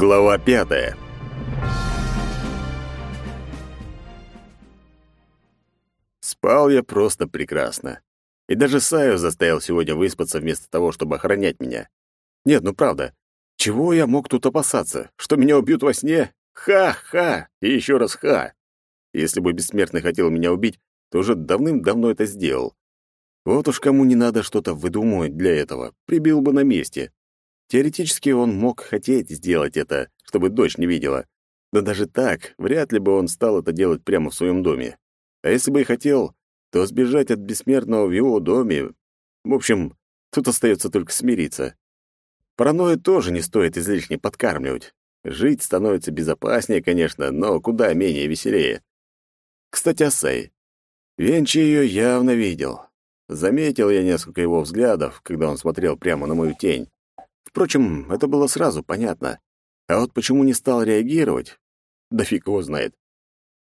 Глава пятая. Спал я просто прекрасно. И даже Саю заставил сегодня выспаться вместо того, чтобы охранять меня. Нет, ну правда, чего я мог тут опасаться? Что меня убьют во сне? Ха-ха! И еще раз ха! Если бы бессмертный хотел меня убить, то уже давным-давно это сделал. Вот уж кому не надо что-то выдумывать для этого, прибил бы на месте. Теоретически он мог хотеть сделать это, чтобы дочь не видела. Но даже так, вряд ли бы он стал это делать прямо в своем доме. А если бы и хотел, то сбежать от бессмертного в его доме... В общем, тут остается только смириться. Паранойю тоже не стоит излишне подкармливать. Жить становится безопаснее, конечно, но куда менее веселее. Кстати, о Сэй. Венчи ее явно видел. Заметил я несколько его взглядов, когда он смотрел прямо на мою тень. Впрочем, это было сразу понятно. А вот почему не стал реагировать? Да фиг его знает.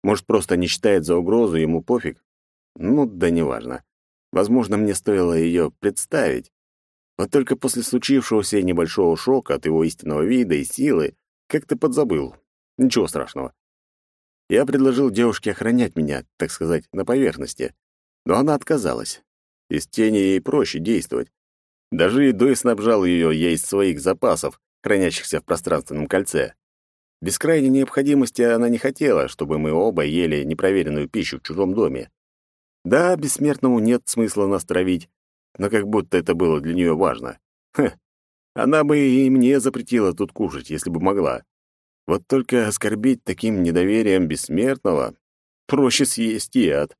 Может, просто не считает за угрозу, ему пофиг? Ну, да неважно. Возможно, мне стоило ее представить. Вот только после случившегося небольшого шока от его истинного вида и силы как-то подзабыл. Ничего страшного. Я предложил девушке охранять меня, так сказать, на поверхности. Но она отказалась. Из тени ей проще действовать. Даже едой снабжал ее из своих запасов, хранящихся в пространственном кольце. Без крайней необходимости она не хотела, чтобы мы оба ели непроверенную пищу в чужом доме. Да, бессмертному нет смысла нас травить, но как будто это было для нее важно. Хм, она бы и мне запретила тут кушать, если бы могла. Вот только оскорбить таким недоверием бессмертного проще съесть яд.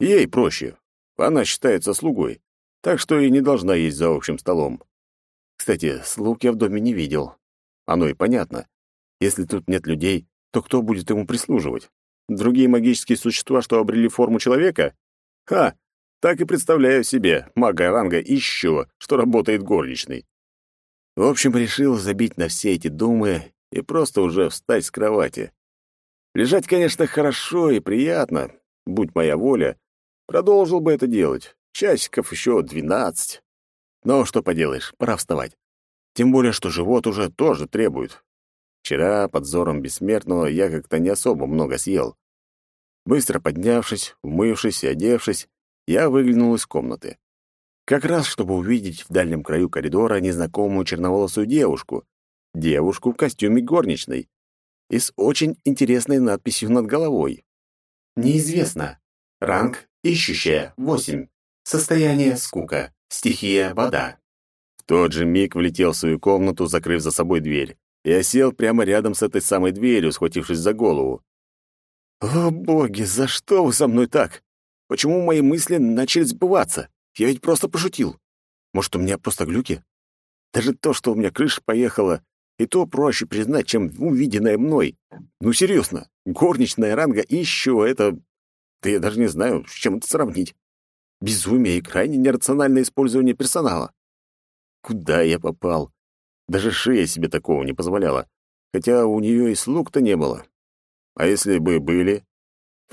Ей проще. Она считается слугой так что и не должна есть за общим столом. Кстати, слуг я в доме не видел. Оно и понятно. Если тут нет людей, то кто будет ему прислуживать? Другие магические существа, что обрели форму человека? Ха! Так и представляю себе мага ранга еще, что работает горничной. В общем, решил забить на все эти думы и просто уже встать с кровати. Лежать, конечно, хорошо и приятно, будь моя воля, продолжил бы это делать. Часиков еще двенадцать. Но что поделаешь, пора вставать. Тем более, что живот уже тоже требует. Вчера, под взором бессмертного, я как-то не особо много съел. Быстро поднявшись, умывшись и одевшись, я выглянул из комнаты. Как раз, чтобы увидеть в дальнем краю коридора незнакомую черноволосую девушку. Девушку в костюме горничной. И с очень интересной надписью над головой. «Неизвестно. Ранг ищущая, восемь. Состояние скука. Стихия вода. В тот же миг влетел в свою комнату, закрыв за собой дверь. Я сел прямо рядом с этой самой дверью, схватившись за голову. «О, боги, за что вы со мной так? Почему мои мысли начали сбываться? Я ведь просто пошутил. Может, у меня просто глюки? Даже то, что у меня крыша поехала, и то проще признать, чем увиденное мной. Ну, серьезно, горничная ранга и еще это... Да я даже не знаю, с чем это сравнить безумие и крайне нерациональное использование персонала. Куда я попал? Даже шея себе такого не позволяла, хотя у нее и слуг-то не было. А если бы были?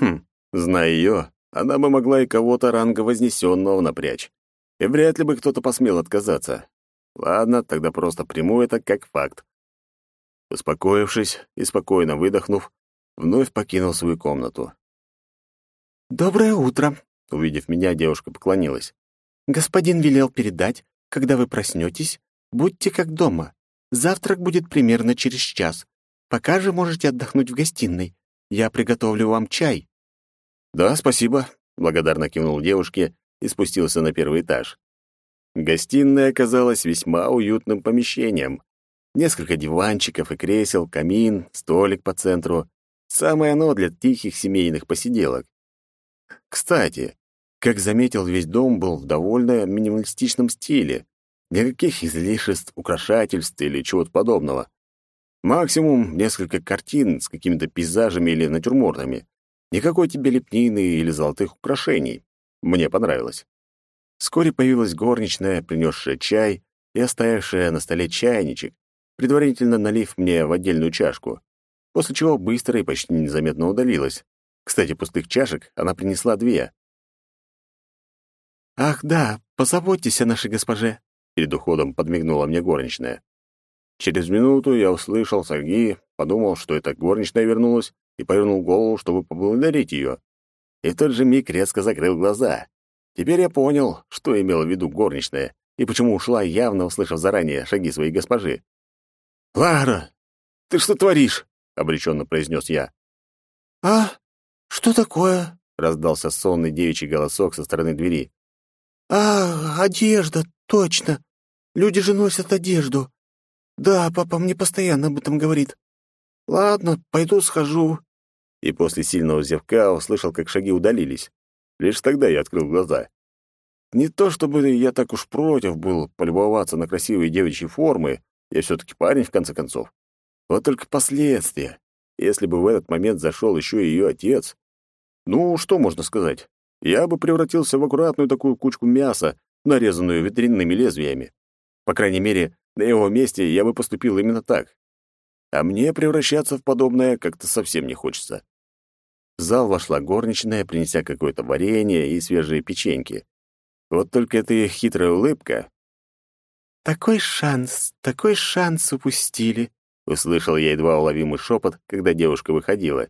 Хм, зная ее, она бы могла и кого-то ранга вознесенного напрячь. И вряд ли бы кто-то посмел отказаться. Ладно, тогда просто приму это как факт. Успокоившись и спокойно выдохнув, вновь покинул свою комнату. «Доброе утро», Увидев меня, девушка поклонилась. «Господин велел передать, когда вы проснетесь, будьте как дома. Завтрак будет примерно через час. Пока же можете отдохнуть в гостиной. Я приготовлю вам чай». «Да, спасибо», — благодарно кивнул девушке и спустился на первый этаж. Гостиная оказалась весьма уютным помещением. Несколько диванчиков и кресел, камин, столик по центру. Самое оно для тихих семейных посиделок. Кстати, как заметил, весь дом был в довольно минималистичном стиле. Никаких излишеств, украшательств или чего-то подобного. Максимум несколько картин с какими-то пейзажами или натюрмортами. Никакой тебе лепнины или золотых украшений. Мне понравилось. Вскоре появилась горничная, принесшая чай и оставившая на столе чайничек, предварительно налив мне в отдельную чашку, после чего быстро и почти незаметно удалилась. Кстати, пустых чашек она принесла две. «Ах, да, позаботьтесь о нашей госпоже», — перед уходом подмигнула мне горничная. Через минуту я услышал шаги, подумал, что это горничная вернулась, и повернул голову, чтобы поблагодарить ее. И в тот же миг резко закрыл глаза. Теперь я понял, что имела в виду горничная, и почему ушла, явно услышав заранее шаги своей госпожи. «Лара, ты что творишь?» — обреченно произнес я. «А? Что такое?» — раздался сонный девичий голосок со стороны двери. «А, одежда, точно. Люди же носят одежду. Да, папа мне постоянно об этом говорит. Ладно, пойду схожу». И после сильного зевка услышал, как шаги удалились. Лишь тогда я открыл глаза. Не то чтобы я так уж против был полюбоваться на красивые девичьи формы, я все-таки парень, в конце концов. Вот только последствия. Если бы в этот момент зашел еще и ее отец, ну, что можно сказать? Я бы превратился в аккуратную такую кучку мяса, нарезанную ветряными лезвиями. По крайней мере, на его месте я бы поступил именно так. А мне превращаться в подобное как-то совсем не хочется. В зал вошла горничная, принеся какое-то варенье и свежие печеньки. Вот только эта их хитрая улыбка. «Такой шанс, такой шанс упустили», — услышал я едва уловимый шепот, когда девушка выходила.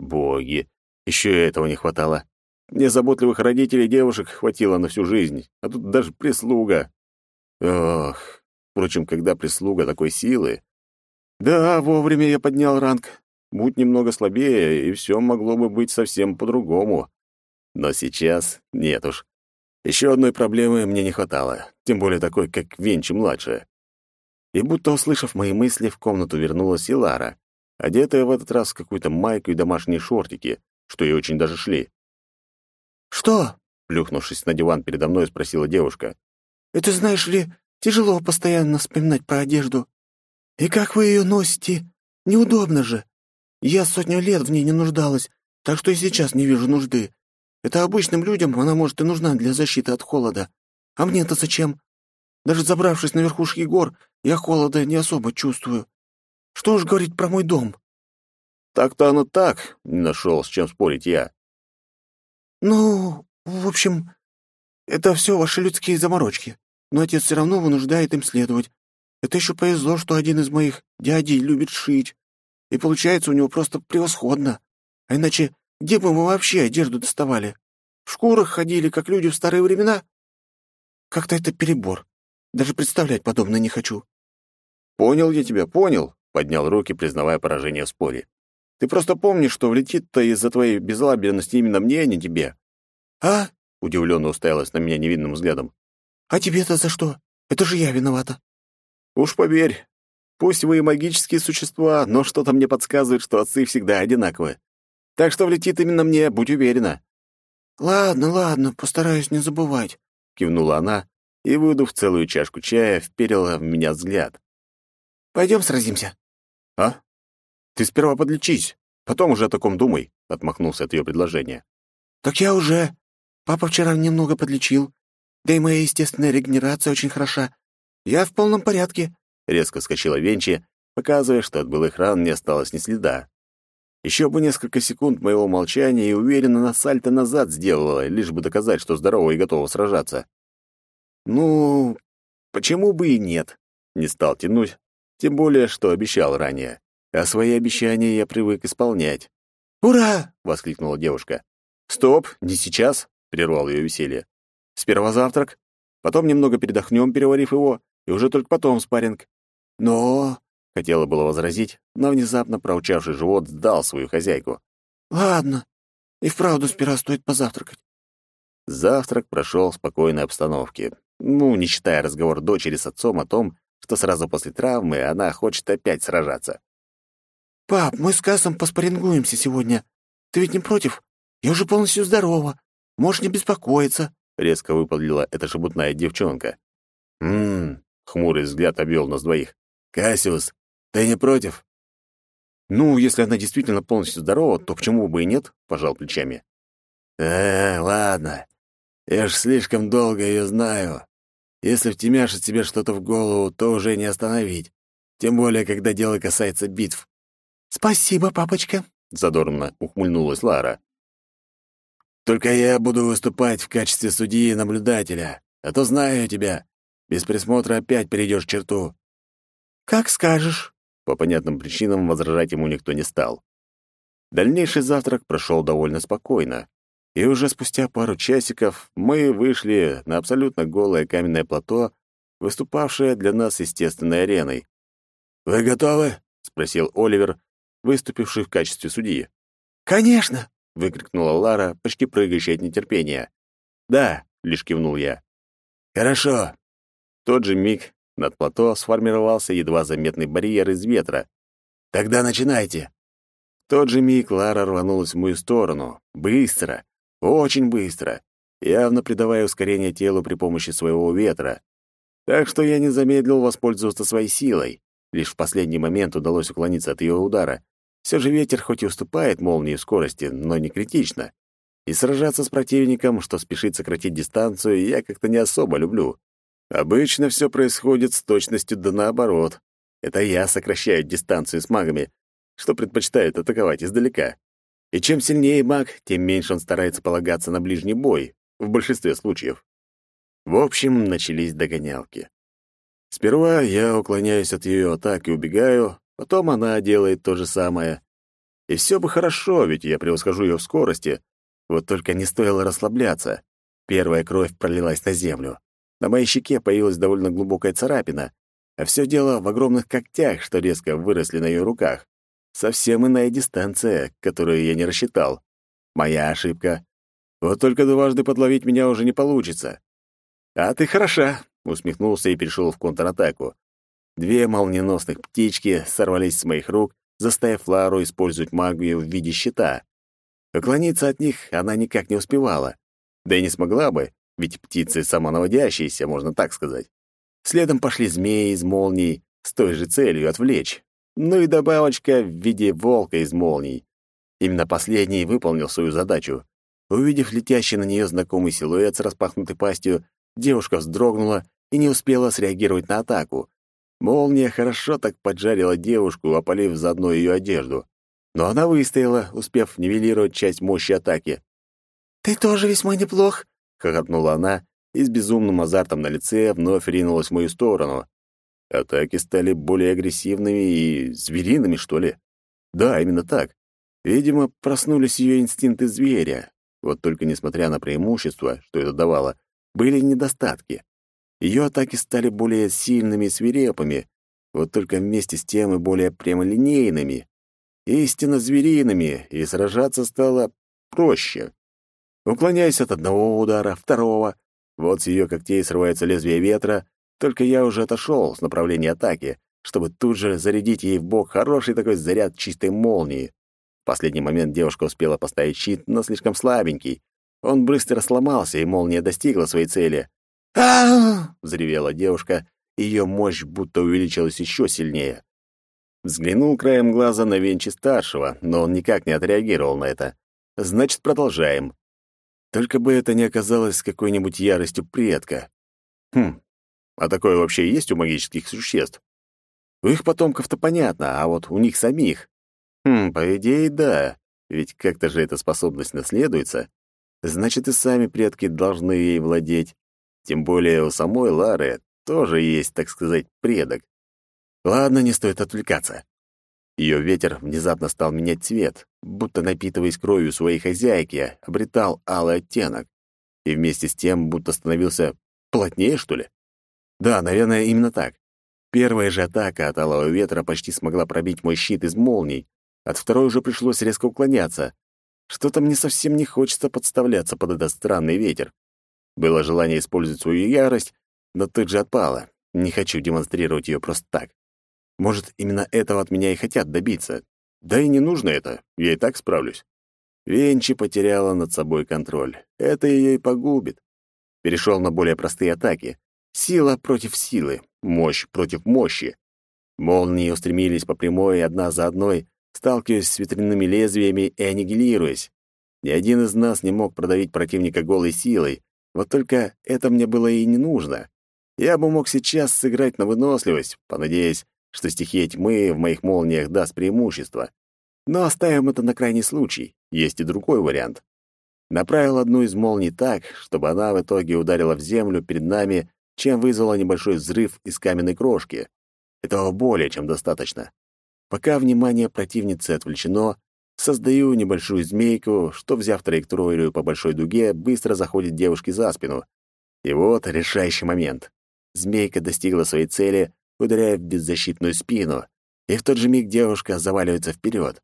«Боги, еще и этого не хватало. Мне заботливых родителей девушек хватило на всю жизнь, а тут даже прислуга. Ох, впрочем, когда прислуга такой силы... Да, вовремя я поднял ранг. Будь немного слабее, и все могло бы быть совсем по-другому. Но сейчас нет уж. Еще одной проблемы мне не хватало, тем более такой, как Венчи-младшая. И будто услышав мои мысли, в комнату вернулась и Лара, одетая в этот раз в какую-то майку и домашние шортики, что ей очень даже шли. «Что?» — плюхнувшись на диван передо мной, спросила девушка. «Это, знаешь ли, тяжело постоянно вспоминать про одежду. И как вы ее носите? Неудобно же. Я сотню лет в ней не нуждалась, так что и сейчас не вижу нужды. Это обычным людям она, может, и нужна для защиты от холода. А мне-то зачем? Даже забравшись на верхушки гор, я холода не особо чувствую. Что уж говорить про мой дом?» «Так-то оно так», — не нашел, с чем спорить я. «Ну, в общем, это все ваши людские заморочки, но отец все равно вынуждает им следовать. Это еще повезло, что один из моих дядей любит шить, и получается у него просто превосходно. А иначе где бы мы вообще одежду доставали? В шкурах ходили, как люди в старые времена? Как-то это перебор. Даже представлять подобное не хочу». «Понял я тебя, понял», — поднял руки, признавая поражение в споре. «Ты просто помни, что влетит-то из-за твоей безлаберности именно мне, а не тебе». «А?» — удивленно уставилась на меня невинным взглядом. «А тебе-то за что? Это же я виновата». «Уж поверь, пусть вы и магические существа, но что-то мне подсказывает, что отцы всегда одинаковы. Так что влетит именно мне, будь уверена». «Ладно, ладно, постараюсь не забывать», — кивнула она и, выдув целую чашку чая, вперила в меня взгляд. «Пойдем сразимся». «А? Ты сперва подлечись, потом уже о таком думай», — отмахнулся от ее предложения. «Так я уже. Папа вчера немного подлечил. Да и моя естественная регенерация очень хороша. Я в полном порядке», — резко скочила Венчи, показывая, что от былых ран не осталось ни следа. Еще бы несколько секунд моего молчания и уверенно на сальто назад сделала, лишь бы доказать, что здорова и готова сражаться. Ну, почему бы и нет? Не стал тянуть, тем более, что обещал ранее. А свои обещания я привык исполнять. «Ура!» — воскликнула девушка. «Стоп, не сейчас!» — прервал ее веселье. «Сперва завтрак, потом немного передохнем, переварив его, и уже только потом спарринг. Но Хотела было возразить, но внезапно проучавший живот сдал свою хозяйку. «Ладно, и вправду сперва стоит позавтракать». Завтрак прошел в спокойной обстановке. Ну, не считая разговор дочери с отцом о том, что сразу после травмы она хочет опять сражаться. «Пап, мы с Кассом поспорингуемся сегодня. Ты ведь не против? Я уже полностью здорова. Можешь не беспокоиться», — резко выпалила эта шебутная девчонка. «М-м-м», хмурый взгляд обвел нас двоих. «Кассиус, ты не против? Ну, если она действительно полностью здорова, то почему бы и нет? Пожал плечами. Э, ладно. Я ж слишком долго ее знаю. Если втемяшит себе что-то в голову, то уже не остановить. Тем более, когда дело касается битв. Спасибо, папочка, задорно ухмыльнулась Лара. Только я буду выступать в качестве судьи и наблюдателя, а то знаю я тебя. Без присмотра опять перейдешь черту. «Как скажешь». По понятным причинам возражать ему никто не стал. Дальнейший завтрак прошел довольно спокойно, и уже спустя пару часиков мы вышли на абсолютно голое каменное плато, выступавшее для нас естественной ареной. «Вы готовы?» — спросил Оливер, выступивший в качестве судьи. «Конечно!» — выкрикнула Лара, почти прыгающая от нетерпения. «Да», — лишь кивнул я. «Хорошо». В тот же миг над плато сформировался едва заметный барьер из ветра. «Тогда начинайте». В тот же миг Лара рванулась в мою сторону. Быстро, очень быстро, явно придавая ускорение телу при помощи своего ветра. Так что я не замедлил воспользоваться своей силой. Лишь в последний момент удалось уклониться от ее удара. Все же ветер хоть и уступает молнии в скорости, но не критично. И сражаться с противником, что спешит сократить дистанцию, я как-то не особо люблю. Обычно все происходит с точностью да наоборот. Это я сокращаю дистанцию с магами, что предпочитают атаковать издалека. И чем сильнее маг, тем меньше он старается полагаться на ближний бой, в большинстве случаев. В общем, начались догонялки. Сперва я уклоняюсь от ее и убегаю, потом она делает то же самое. И все бы хорошо, ведь я превосхожу ее в скорости, вот только не стоило расслабляться. Первая кровь пролилась на землю. На моей щеке появилась довольно глубокая царапина, а все дело в огромных когтях, что резко выросли на ее руках. Совсем иная дистанция, которую я не рассчитал. Моя ошибка. Вот только дважды подловить меня уже не получится. «А ты хороша», — усмехнулся и перешел в контратаку. Две молниеносных птички сорвались с моих рук, заставив Лару использовать магию в виде щита. Уклониться от них она никак не успевала. Да и не смогла бы, ведь птицы самонаводящиеся, можно так сказать. Следом пошли змеи из молний с той же целью отвлечь. Ну и добавочка в виде волка из молний. Именно последний выполнил свою задачу. Увидев летящий на нее знакомый силуэт с распахнутой пастью, девушка вздрогнула и не успела среагировать на атаку. Молния хорошо так поджарила девушку, опалив заодно ее одежду но она выстояла, успев нивелировать часть мощи атаки. «Ты тоже весьма неплох», — хохотнула она и с безумным азартом на лице вновь ринулась в мою сторону. Атаки стали более агрессивными и звериными, что ли? Да, именно так. Видимо, проснулись ее инстинкты зверя. Вот только несмотря на преимущество, что это давало, были недостатки. Ее атаки стали более сильными и свирепыми, вот только вместе с тем и более прямолинейными истинно звериными, и сражаться стало проще. Уклоняясь от одного удара, второго, вот с ее когтей срывается лезвие ветра, только я уже отошел с направления атаки, чтобы тут же зарядить ей в бок хороший такой заряд чистой молнии. В последний момент девушка успела поставить щит, но слишком слабенький. Он быстро сломался, и молния достигла своей цели. А взревела девушка, и ее мощь будто увеличилась еще сильнее. Взглянул краем глаза на Венчи-старшего, но он никак не отреагировал на это. Значит, продолжаем. Только бы это не оказалось какой-нибудь яростью предка. Хм, а такое вообще есть у магических существ? У их потомков-то понятно, а вот у них самих. Хм, по идее, да, ведь как-то же эта способность наследуется. Значит, и сами предки должны ей владеть. Тем более у самой Лары тоже есть, так сказать, предок. Ладно, не стоит отвлекаться. Ее ветер внезапно стал менять цвет, будто напитываясь кровью своей хозяйки, обретал алый оттенок. И вместе с тем будто становился плотнее, что ли? Да, наверное, именно так. Первая же атака от алого ветра почти смогла пробить мой щит из молний. От второй уже пришлось резко уклоняться. Что-то мне совсем не хочется подставляться под этот странный ветер. Было желание использовать свою ярость, но тут же отпало. Не хочу демонстрировать ее просто так. Может, именно этого от меня и хотят добиться. Да и не нужно это, я и так справлюсь. Венчи потеряла над собой контроль. Это ее и погубит. Перешел на более простые атаки. Сила против силы, мощь против мощи. Молнии устремились по прямой одна за одной, сталкиваясь с ветряными лезвиями и аннигилируясь. Ни один из нас не мог продавить противника голой силой, вот только это мне было и не нужно. Я бы мог сейчас сыграть на выносливость, понадеясь, что стихия тьмы в моих молниях даст преимущество. Но оставим это на крайний случай. Есть и другой вариант. Направил одну из молний так, чтобы она в итоге ударила в землю перед нами, чем вызвала небольшой взрыв из каменной крошки. Этого более чем достаточно. Пока внимание противницы отвлечено, создаю небольшую змейку, что, взяв траекторию по большой дуге, быстро заходит девушке за спину. И вот решающий момент. Змейка достигла своей цели, ударяя в беззащитную спину, и в тот же миг девушка заваливается вперед.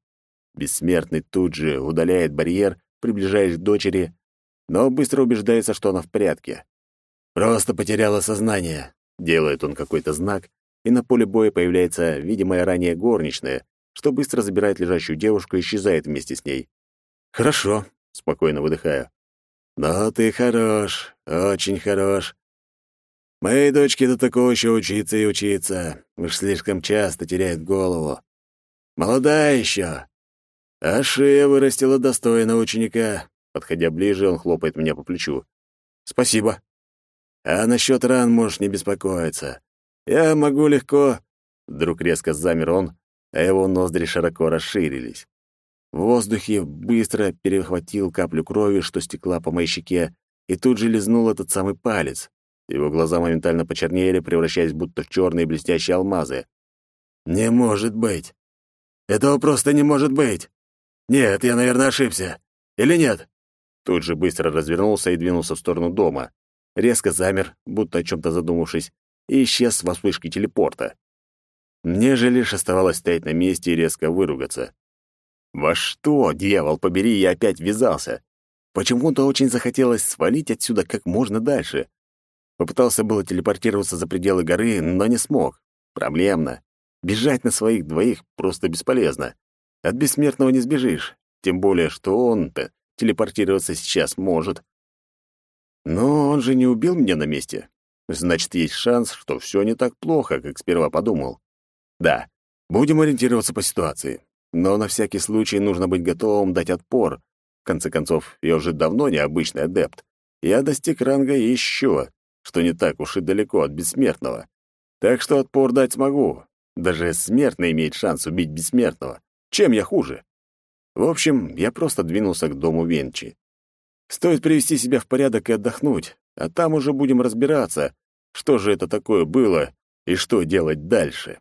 Бессмертный тут же удаляет барьер, приближаясь к дочери, но быстро убеждается, что она в порядке. «Просто потеряла сознание», — делает он какой-то знак, и на поле боя появляется видимая ранее горничная, что быстро забирает лежащую девушку и исчезает вместе с ней. «Хорошо», — спокойно выдыхаю. «Но ты хорош, очень хорош. Моей дочке до такого еще учиться и учиться. Уж слишком часто теряет голову. Молодая еще. А шея вырастила достойно ученика». Подходя ближе, он хлопает меня по плечу. «Спасибо». «А насчет ран можешь не беспокоиться. Я могу легко...» Вдруг резко замер он, а его ноздри широко расширились. В воздухе быстро перехватил каплю крови, что стекла по моей щеке, и тут же лизнул этот самый палец. Его глаза моментально почернели, превращаясь будто в черные блестящие алмазы. «Не может быть! Этого просто не может быть! Нет, я, наверное, ошибся. Или нет?» Тут же быстро развернулся и двинулся в сторону дома. Резко замер, будто о чем то задумавшись, и исчез во вспышке телепорта. Мне же лишь оставалось стоять на месте и резко выругаться. Во что, дьявол побери, я опять ввязался? Почему-то очень захотелось свалить отсюда как можно дальше. Попытался было телепортироваться за пределы горы, но не смог. Проблемно. Бежать на своих двоих просто бесполезно. От бессмертного не сбежишь, тем более, что он-то телепортироваться сейчас может. Но он же не убил меня на месте. Значит, есть шанс, что все не так плохо, как сперва подумал. Да, будем ориентироваться по ситуации. Но на всякий случай нужно быть готовым дать отпор. В конце концов, я уже давно не обычный адепт. Я достиг ранга еще, что не так уж и далеко от бессмертного. Так что отпор дать смогу. Даже смертный имеет шанс убить бессмертного. Чем я хуже? В общем, я просто двинулся к дому Венчи. Стоит привести себя в порядок и отдохнуть, а там уже будем разбираться, что же это такое было и что делать дальше.